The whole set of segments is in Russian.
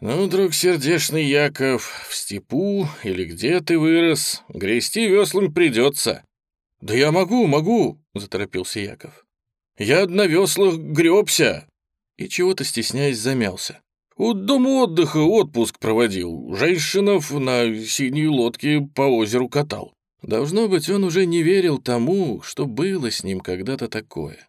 «Ну, друг сердечный Яков, в степу или где ты вырос, грести веслами придется». «Да я могу, могу», — заторопился Яков. «Я на веслах гребся». И чего-то стесняясь замялся. «У дома отдыха отпуск проводил, женщинов на синей лодке по озеру катал». Должно быть, он уже не верил тому, что было с ним когда-то такое.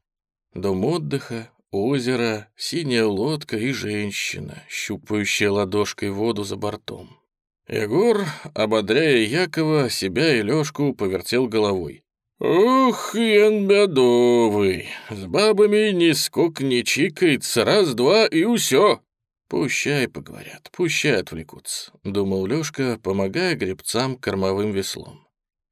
Дом отдыха, озеро, синяя лодка и женщина, щупающая ладошкой воду за бортом. Егор, ободряя Якова, себя и Лёшку повертел головой. «Ух, ян бедовый, с бабами ни скок не чикается, раз-два и усё!» «Пущай поговорят, пущай отвлекутся», — думал Лёшка, помогая гребцам кормовым веслом.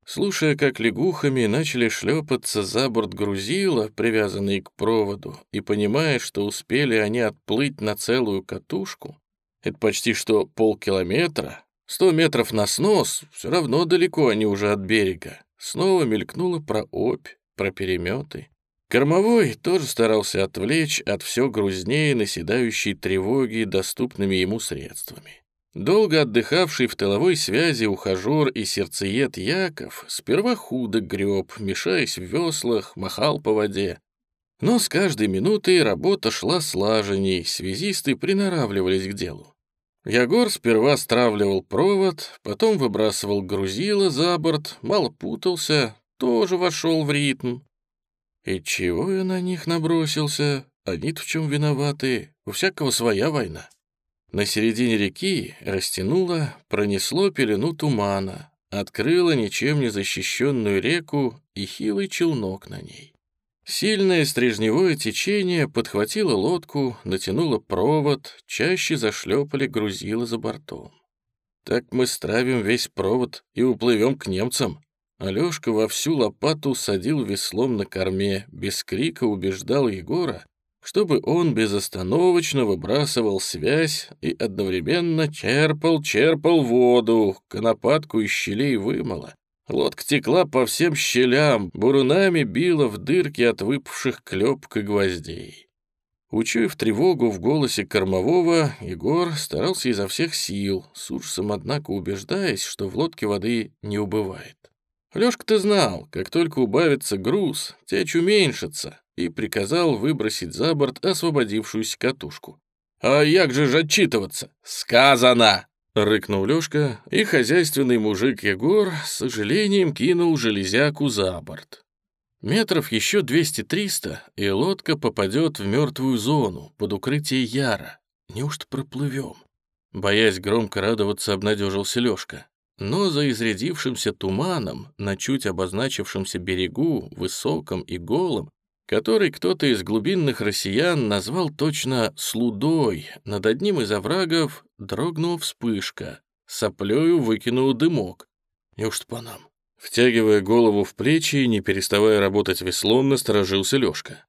Слушая, как лягухами начали шлепаться за борт грузила, привязанные к проводу, и понимая, что успели они отплыть на целую катушку, это почти что полкилометра, сто метров на снос, все равно далеко они уже от берега, снова мелькнуло про опь, про переметы. Кормовой тоже старался отвлечь от все грузнее наседающей тревоги доступными ему средствами. Долго отдыхавший в тыловой связи ухажер и сердцеед Яков сперва худо греб, мешаясь в веслах, махал по воде. Но с каждой минутой работа шла слаженней, связисты приноравливались к делу. Ягор сперва стравливал провод, потом выбрасывал грузило за борт, мало путался, тоже вошел в ритм. И чего я на них набросился? Они-то в чем виноваты? У всякого своя война. На середине реки растянуло, пронесло пелену тумана, открыло ничем не защищенную реку и хилый челнок на ней. Сильное стрижневое течение подхватило лодку, натянуло провод, чаще зашлепали грузило за бортом. Так мы стравим весь провод и уплывем к немцам. Алешка во всю лопату садил веслом на корме, без крика убеждал Егора, чтобы он безостановочно выбрасывал связь и одновременно черпал, черпал воду, конопатку из щелей вымыло. Лодка текла по всем щелям, бурунами била в дырки от выпавших клепок и гвоздей. Учуяв тревогу в голосе кормового, Егор старался изо всех сил, с ужасом, однако, убеждаясь, что в лодке воды не убывает. Лёшка-то знал, как только убавится груз, течь уменьшится, и приказал выбросить за борт освободившуюся катушку. «А як же ж отчитываться?» «Сказано!» — рыкнул Лёшка, и хозяйственный мужик Егор с сожалением кинул железяку за борт. Метров еще 200-300, и лодка попадет в мертвую зону под укрытие Яра. Неужто проплывем? Боясь громко радоваться, обнадежился Лёшка. Но за изрядившимся туманом на чуть обозначившемся берегу, высоком и голом, который кто-то из глубинных россиян назвал точно «слудой», над одним из оврагов дрогнула вспышка, соплею выкинул дымок. Неужто по нам? Втягивая голову в плечи и не переставая работать веслом, насторожился Лёшка.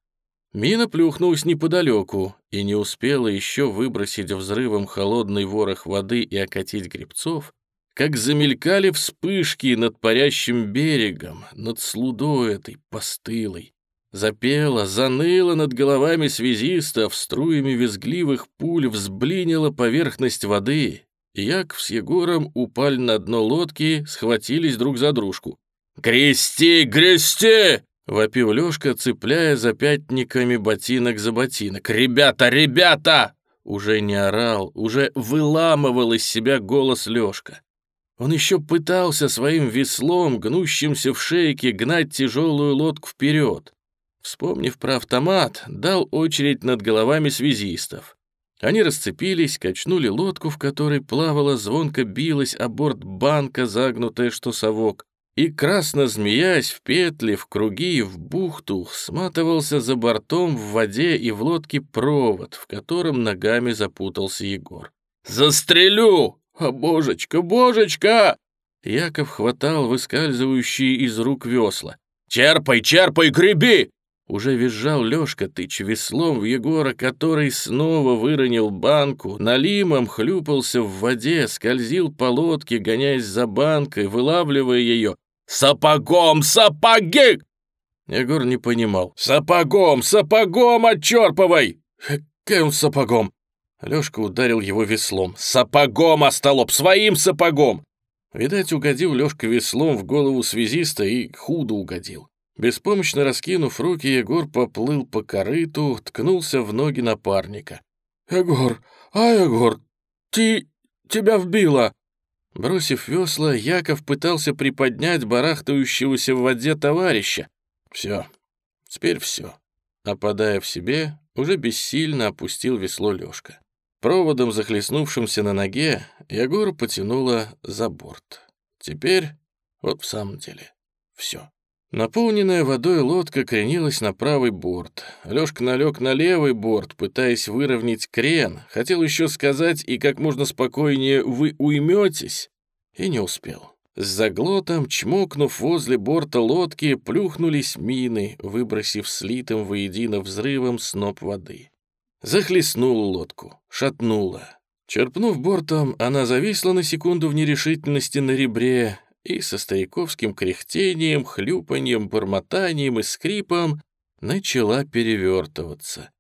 Мина плюхнулась неподалеку и не успела еще выбросить взрывом холодный ворох воды и окатить грибцов, как замелькали вспышки над парящим берегом, над слудой этой постылой, Запела, заныла над головами связистов, струями визгливых пуль взблинила поверхность воды. Яков с Егором упали на дно лодки, схватились друг за дружку. «Грести, грести!» — вопил Лёшка, цепляя запятниками ботинок за ботинок. «Ребята, ребята!» Уже не орал, уже выламывал из себя голос Лёшка. Он еще пытался своим веслом, гнущимся в шейке, гнать тяжелую лодку вперед. Вспомнив про автомат, дал очередь над головами связистов. Они расцепились, качнули лодку, в которой плавала, звонко билась о борт банка, загнутая что совок, и, красно змеясь в петли, в круги и в бухту, сматывался за бортом в воде и в лодке провод, в котором ногами запутался Егор. «Застрелю! О, божечка, божечка!» Яков хватал выскальзывающие из рук весла. «Черпай, черпай, греби! Уже визжал Лёшка, тыча веслом в Егора, который снова выронил банку, налимом хлюпался в воде, скользил по лодке, гоняясь за банкой, вылавливая ее. «Сапогом, сапоги!» Егор не понимал. «Сапогом, сапогом отчерпывай!» «Каким сапогом?» Лёшка ударил его веслом. «Сапогом, остолоп! Своим сапогом!» Видать, угодил Лёшка веслом в голову связиста и худо угодил. Беспомощно раскинув руки, Егор поплыл по корыту, ткнулся в ноги напарника. «Егор, а, Егор, ты... тебя вбило!» Бросив весла, Яков пытался приподнять барахтающегося в воде товарища. Все, теперь все. Опадая в себе, уже бессильно опустил весло Лёшка. Проводом, захлестнувшимся на ноге, Егор потянуло за борт. Теперь, вот в самом деле, все. Наполненная водой лодка кренилась на правый борт. Лёшка налег на левый борт, пытаясь выровнять крен. Хотел еще сказать и как можно спокойнее «вы уйметесь», и не успел. С заглотом, чмокнув возле борта лодки, плюхнулись мины, выбросив слитым воедино взрывом сноп воды. Захлестнула лодку, шатнула. Черпнув бортом, она зависла на секунду в нерешительности на ребре и со стариковским кряхтением, хлюпаньем, бормотанием и скрипом начала перевертываться.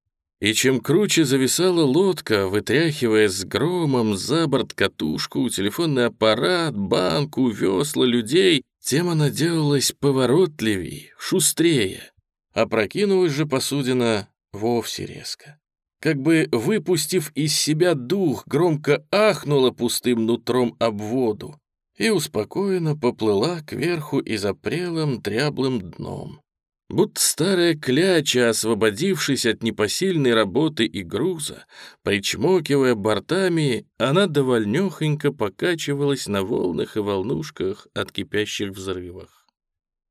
И чем круче зависала лодка, вытряхивая с громом за борт катушку, телефонный аппарат, банку, весла людей, тем она делалась поворотливей, шустрее. Опрокинулась же посудина вовсе резко. Как бы выпустив из себя дух, громко ахнула пустым нутром об воду и успокоенно поплыла кверху и запрелым дряблым дном. Будто старая кляча, освободившись от непосильной работы и груза, причмокивая бортами, она довольнёхонько покачивалась на волнах и волнушках от кипящих взрывах.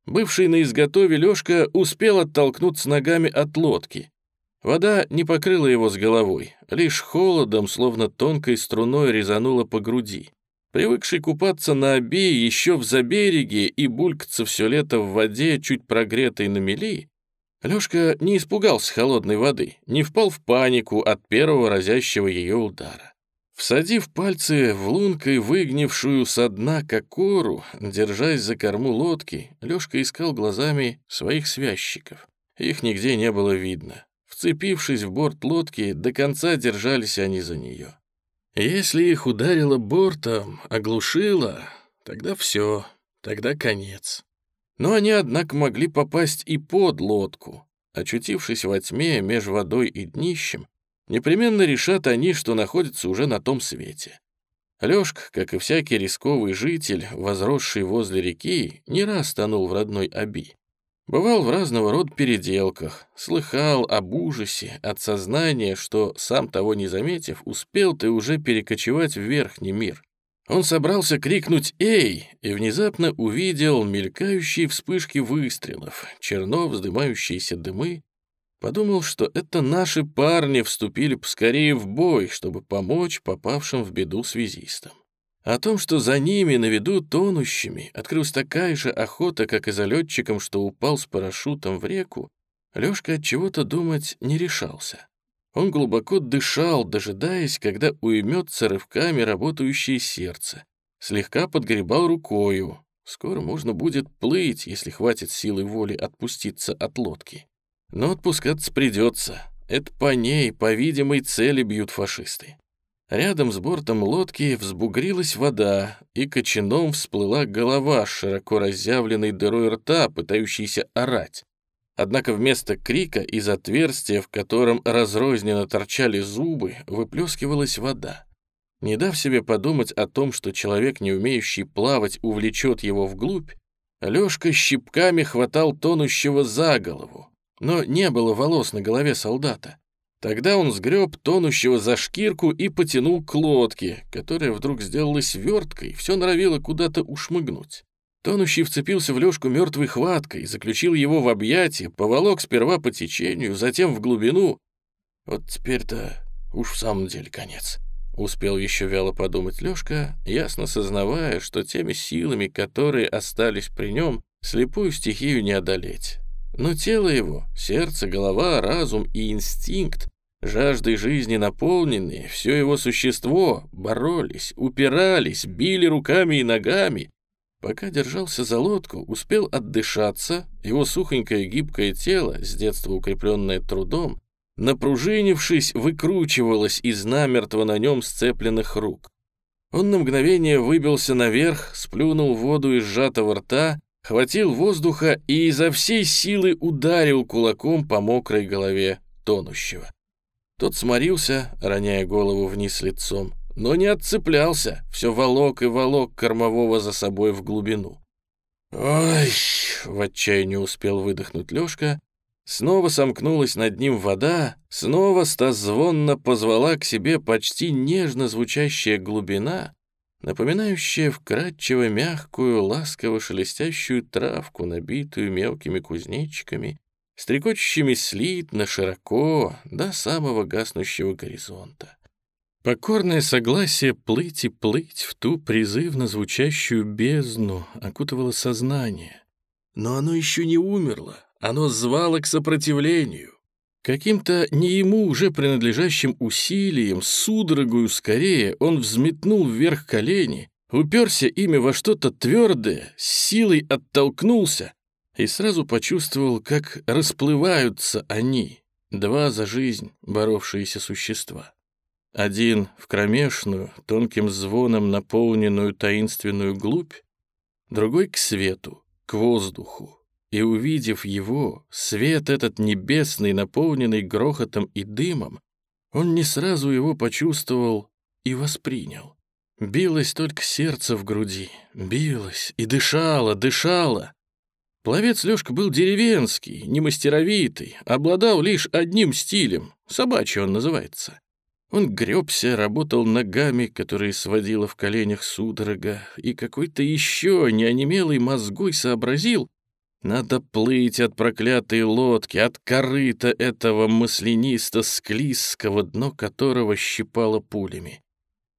Бывший на изготове Лёшка успел оттолкнуться ногами от лодки. Вода не покрыла его с головой, лишь холодом, словно тонкой струной резанула по груди. Привыкший купаться на оби еще в забереге и булькаться все лето в воде, чуть прогретой на мели, Лёшка не испугался холодной воды, не впал в панику от первого разящего ее удара. Всадив пальцы в лункой выгнившую со дна кокору, держась за корму лодки, Лёшка искал глазами своих связчиков. Их нигде не было видно. Вцепившись в борт лодки, до конца держались они за нее. Если их ударило бортом, оглушило, тогда все, тогда конец. Но они, однако, могли попасть и под лодку. Очутившись во тьме меж водой и днищем, непременно решат они, что находятся уже на том свете. Лёшка, как и всякий рисковый житель, возросший возле реки, не раз тонул в родной Аби. Бывал в разного рода переделках, слыхал об ужасе от сознания, что, сам того не заметив, успел ты уже перекочевать в верхний мир. Он собрался крикнуть «Эй!» и внезапно увидел мелькающие вспышки выстрелов, черно вздымающиеся дымы. Подумал, что это наши парни вступили поскорее в бой, чтобы помочь попавшим в беду связистам. О том, что за ними на виду тонущими открылась такая же охота, как и за летчиком, что упал с парашютом в реку, Лёшка от чего-то думать не решался. Он глубоко дышал, дожидаясь, когда уймется рывками работающее сердце. Слегка подгребал рукою. Скоро можно будет плыть, если хватит силы воли отпуститься от лодки. Но отпускаться придется. Это по ней, по видимой цели бьют фашисты. Рядом с бортом лодки взбугрилась вода, и кочаном всплыла голова с широко разъявленной дырой рта, пытающейся орать. Однако вместо крика из отверстия, в котором разрозненно торчали зубы, выплескивалась вода. Не дав себе подумать о том, что человек, не умеющий плавать, увлечет его вглубь, Лёшка щипками хватал тонущего за голову. Но не было волос на голове солдата. Тогда он сгреб тонущего за шкирку и потянул к лодке, которая вдруг сделалась верткой, все норовило куда-то ушмыгнуть. Тонущий вцепился в Лёшку мертвой хваткой, заключил его в объятия, поволок сперва по течению, затем в глубину. Вот теперь-то уж в самом деле конец. Успел еще вяло подумать Лёшка, ясно сознавая, что теми силами, которые остались при нем, слепую стихию не одолеть. Но тело его, сердце, голова, разум и инстинкт, жаждой жизни наполненные, все его существо боролись, упирались, били руками и ногами. Пока держался за лодку, успел отдышаться, его сухонькое гибкое тело, с детства укрепленное трудом, напружинившись, выкручивалась из намертво на нем сцепленных рук. Он на мгновение выбился наверх, сплюнул воду из сжатого рта, хватил воздуха и изо всей силы ударил кулаком по мокрой голове тонущего. Тот сморился, роняя голову вниз лицом, но не отцеплялся, все волок и волок кормового за собой в глубину. «Ой!» — в отчаянии успел выдохнуть Лёшка. Снова сомкнулась над ним вода, снова стозвонно позвала к себе почти нежно звучащая глубина, напоминающая вкрадчиво мягкую, ласково шелестящую травку, набитую мелкими кузнечиками, стрекочущими слитно, широко, до самого гаснущего горизонта. Покорное согласие плыть и плыть в ту призывно звучащую бездну окутывало сознание. Но оно еще не умерло, оно звало к сопротивлению. Каким-то не ему уже принадлежащим усилием, судорогою скорее, он взметнул вверх колени, уперся ими во что-то твердое, с силой оттолкнулся и сразу почувствовал, как расплываются они, два за жизнь боровшиеся существа. Один в кромешную, тонким звоном наполненную таинственную глубь, другой к свету, к воздуху, и, увидев его, свет этот небесный, наполненный грохотом и дымом, он не сразу его почувствовал и воспринял. Билось только сердце в груди, билось и дышало, дышало. Пловец Лёшка был деревенский, не мастеровитый, обладал лишь одним стилем, собачий он называется. Он гребся, работал ногами, которые сводило в коленях судорога, и какой-то еще неонемелый мозгой сообразил, надо плыть от проклятой лодки, от корыта этого маслянисто-склизкого, дно которого щипало пулями.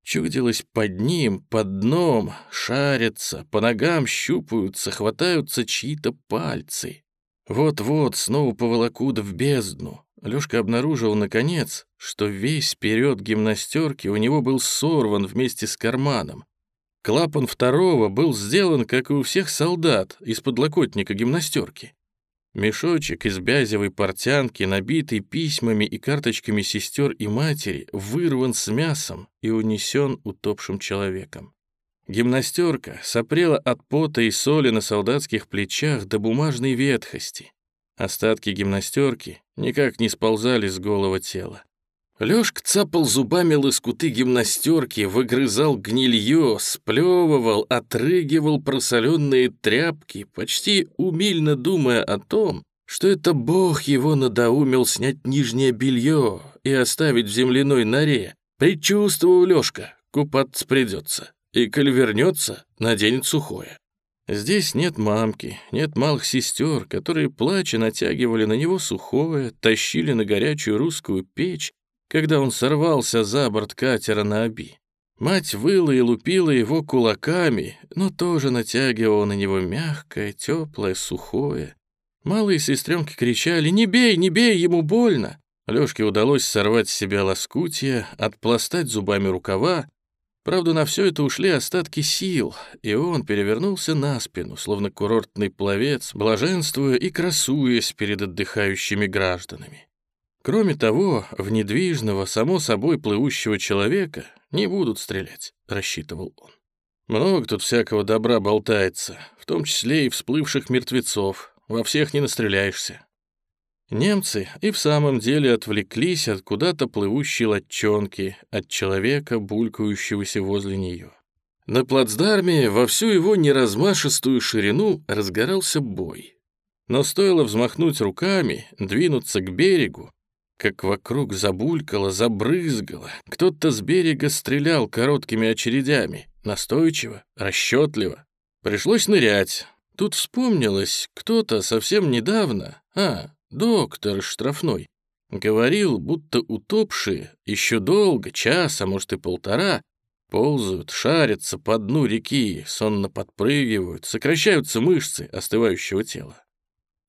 Чудилось под ним, под дном, шарятся, по ногам щупаются, хватаются чьи-то пальцы. Вот-вот снова поволокут в бездну. Лёшка обнаружил, наконец, что весь вперед гимнастерки у него был сорван вместе с карманом, Клапан второго был сделан, как и у всех солдат, из подлокотника гимнастерки. Мешочек из бязевой портянки, набитый письмами и карточками сестер и матери, вырван с мясом и унесен утопшим человеком. Гимнастерка сопрела от пота и соли на солдатских плечах до бумажной ветхости. Остатки гимнастерки никак не сползали с голого тела. Лёшка цапал зубами лоскуты гимнастерки, выгрызал гнилье, сплевывал, отрыгивал просоленные тряпки, почти умильно думая о том, что это бог его надоумил снять нижнее белье и оставить в земляной норе. Предчувствовал Лёшка, купаться придется, и, коль вернется, наденет сухое. Здесь нет мамки, нет малых сестер, которые, плача, натягивали на него сухое, тащили на горячую русскую печь, когда он сорвался за борт катера на оби. Мать выла и лупила его кулаками, но тоже натягивала на него мягкое, теплое, сухое. Малые сестренки кричали «Не бей, не бей, ему больно!» Лёшке удалось сорвать с себя лоскутья, отпластать зубами рукава. Правда, на все это ушли остатки сил, и он перевернулся на спину, словно курортный пловец, блаженствуя и красуясь перед отдыхающими гражданами. Кроме того, в недвижного, само собой плывущего человека не будут стрелять, рассчитывал он. Много тут всякого добра болтается, в том числе и всплывших мертвецов. Во всех не настреляешься. Немцы и в самом деле отвлеклись от куда-то плывущей лодчонки, от человека, булькающегося возле нее. На плацдарме во всю его неразмашистую ширину разгорался бой. Но стоило взмахнуть руками, двинуться к берегу, как вокруг забулькало, забрызгало. Кто-то с берега стрелял короткими очередями, настойчиво, расчетливо. Пришлось нырять. Тут вспомнилось, кто-то совсем недавно, а, доктор штрафной, говорил, будто утопшие еще долго, час, а может и полтора, ползают, шарятся по дну реки, сонно подпрыгивают, сокращаются мышцы остывающего тела.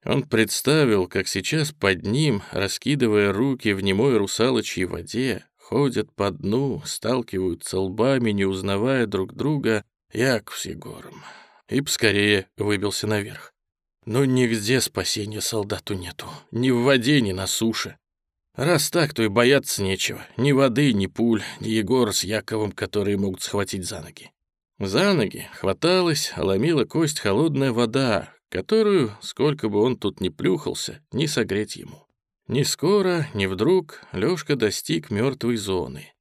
Он представил, как сейчас под ним, раскидывая руки в немой русалочьей воде, ходят по дну, сталкиваются лбами, не узнавая друг друга, Яков с Егором. И поскорее выбился наверх. Но нигде спасения солдату нету, ни в воде, ни на суше. Раз так, то и бояться нечего. Ни воды, ни пуль, ни Егора с Яковом, которые могут схватить за ноги. За ноги хваталась, ломила кость холодная вода, которую, сколько бы он тут ни плюхался, не согреть ему. Ни скоро, ни вдруг Лёшка достиг мертвой зоны.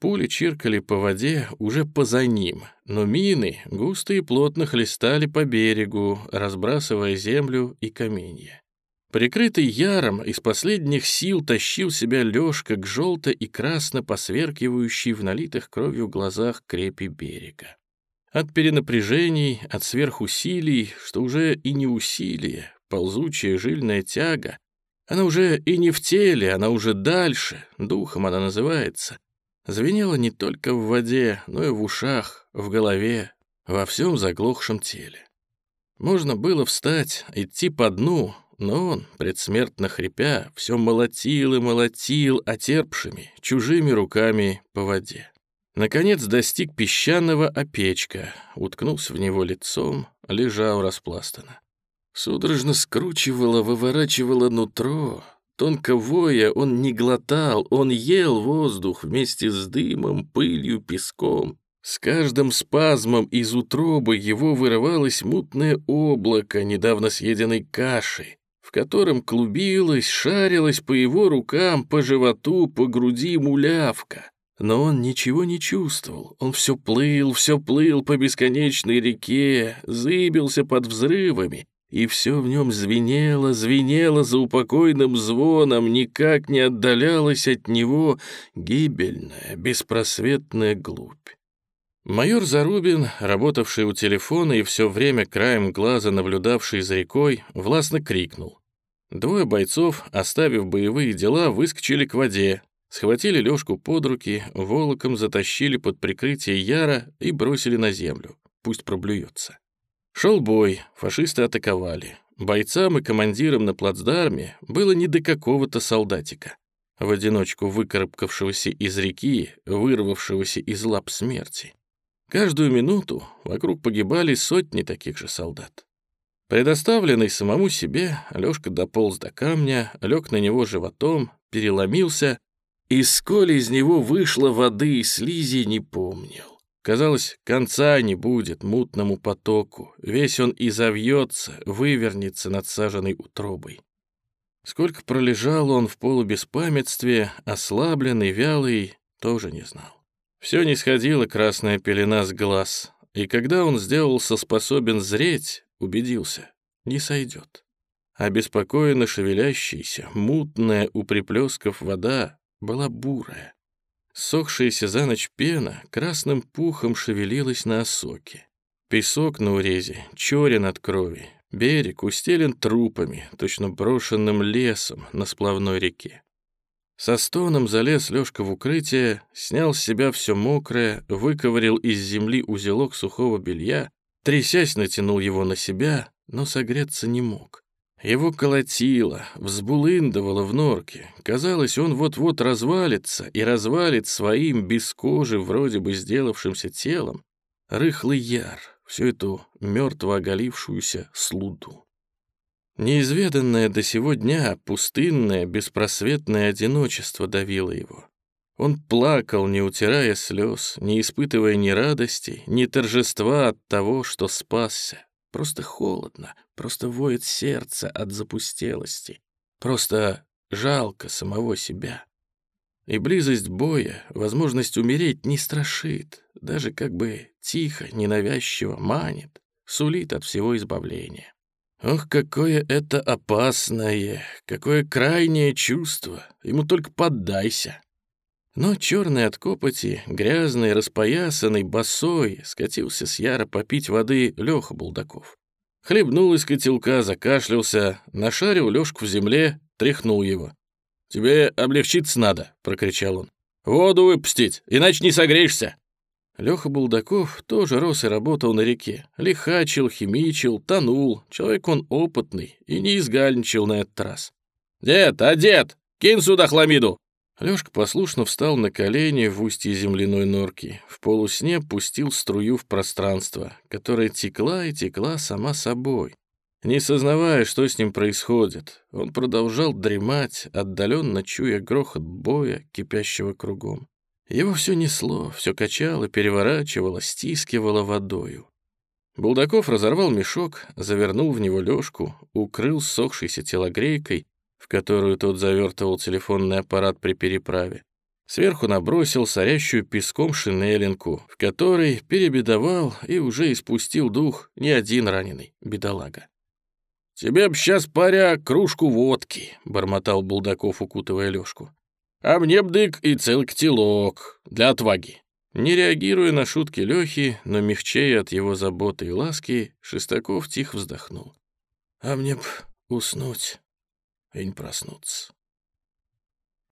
Пули чиркали по воде уже поза ним, но мины густо и плотно хлестали по берегу, разбрасывая землю и каменья. Прикрытый яром, из последних сил тащил себя Лёшка к желто и красно посверкивающей в налитых кровью глазах крепи берега. От перенапряжений, от сверхусилий, что уже и не усилие, ползучая жильная тяга, она уже и не в теле, она уже дальше, духом она называется, звенела не только в воде, но и в ушах, в голове, во всем заглохшем теле. Можно было встать, идти по дну, но он, предсмертно хрипя, все молотил и молотил отерпшими, чужими руками по воде. Наконец достиг песчаного опечка, уткнулся в него лицом, лежал распластано. Судорожно скручивало, выворачивало нутро. Тонко воя, он не глотал, он ел воздух вместе с дымом, пылью, песком. С каждым спазмом из утробы его вырывалось мутное облако недавно съеденной каши, котором клубилась, шарилась по его рукам, по животу, по груди мулявка. Но он ничего не чувствовал, он все плыл, все плыл по бесконечной реке, зыбился под взрывами, и все в нем звенело, звенело за упокойным звоном, никак не отдалялась от него гибельная, беспросветная глубь. Майор Зарубин, работавший у телефона и все время краем глаза наблюдавший за рекой, властно крикнул. Двое бойцов, оставив боевые дела, выскочили к воде, схватили Лёшку под руки, волоком затащили под прикрытие Яра и бросили на землю. Пусть проблюется. Шел бой, фашисты атаковали. Бойцам и командирам на плацдарме было не до какого-то солдатика, в одиночку выкарабкавшегося из реки, вырвавшегося из лап смерти. Каждую минуту вокруг погибали сотни таких же солдат. Предоставленный самому себе, Лёшка дополз до камня, лег на него животом, переломился, и сколь из него вышло воды и слизи, не помнил. Казалось, конца не будет мутному потоку, весь он и завьется, вывернется над саженной утробой. Сколько пролежал он в полубеспамятстве, ослабленный, вялый, тоже не знал. Все не сходила красная пелена с глаз, и когда он сделался способен зреть, убедился, не сойдет. Обеспокоенно шевелящаяся, мутная у приплесков вода была бурая. Сохшаяся за ночь пена красным пухом шевелилась на осоке. Песок на урезе черен от крови, берег устелен трупами, точно брошенным лесом на сплавной реке. Со стоном залез Лёшка в укрытие, снял с себя все мокрое, выковырил из земли узелок сухого белья Трясясь, натянул его на себя, но согреться не мог. Его колотило, взбулындывало в норке. Казалось, он вот-вот развалится и развалит своим без кожи, вроде бы сделавшимся телом, рыхлый яр, всю эту мертво оголившуюся слуду. Неизведанное до сего дня пустынное, беспросветное одиночество давило его. Он плакал, не утирая слез, не испытывая ни радости, ни торжества от того, что спасся. Просто холодно, просто воет сердце от запустелости. Просто жалко самого себя. И близость боя, возможность умереть не страшит, даже как бы тихо, ненавязчиво манит, сулит от всего избавления. Ох, какое это опасное, какое крайнее чувство. Ему только поддайся. Но черный от копоти, грязный, распоясанный, босой, скатился с яра попить воды Леха Булдаков. Хлебнул из котелка, закашлялся, нашарил Лешку в земле, тряхнул его. «Тебе облегчиться надо», — прокричал он. «Воду выпустить, иначе не согреешься». Леха Булдаков тоже рос и работал на реке. Лихачил, химичил, тонул. Человек он опытный и не изгальничал на этот раз. «Дед, а дед, кинь сюда хламиду!» Лёшка послушно встал на колени в устье земляной норки, в полусне пустил струю в пространство, которая текла и текла сама собой. Не сознавая, что с ним происходит, он продолжал дремать, отдаленно чуя грохот боя, кипящего кругом. Его все несло, все качало, переворачивало, стискивало водою. Булдаков разорвал мешок, завернул в него лёжку, укрыл сохшейся телогрейкой, в которую тот завертывал телефонный аппарат при переправе. Сверху набросил сорящую песком шинелинку, в которой перебедовал и уже испустил дух не один раненый бедолага. «Тебе б сейчас, паря, кружку водки», — бормотал Булдаков, укутывая Лёшку. «А мне б дык и целый котелок для отваги». Не реагируя на шутки Лёхи, но мягчея от его заботы и ласки, Шестаков тихо вздохнул. «А мне б уснуть и не проснуться».